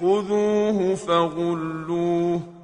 خُذُوهُ فَغُلُّوهُ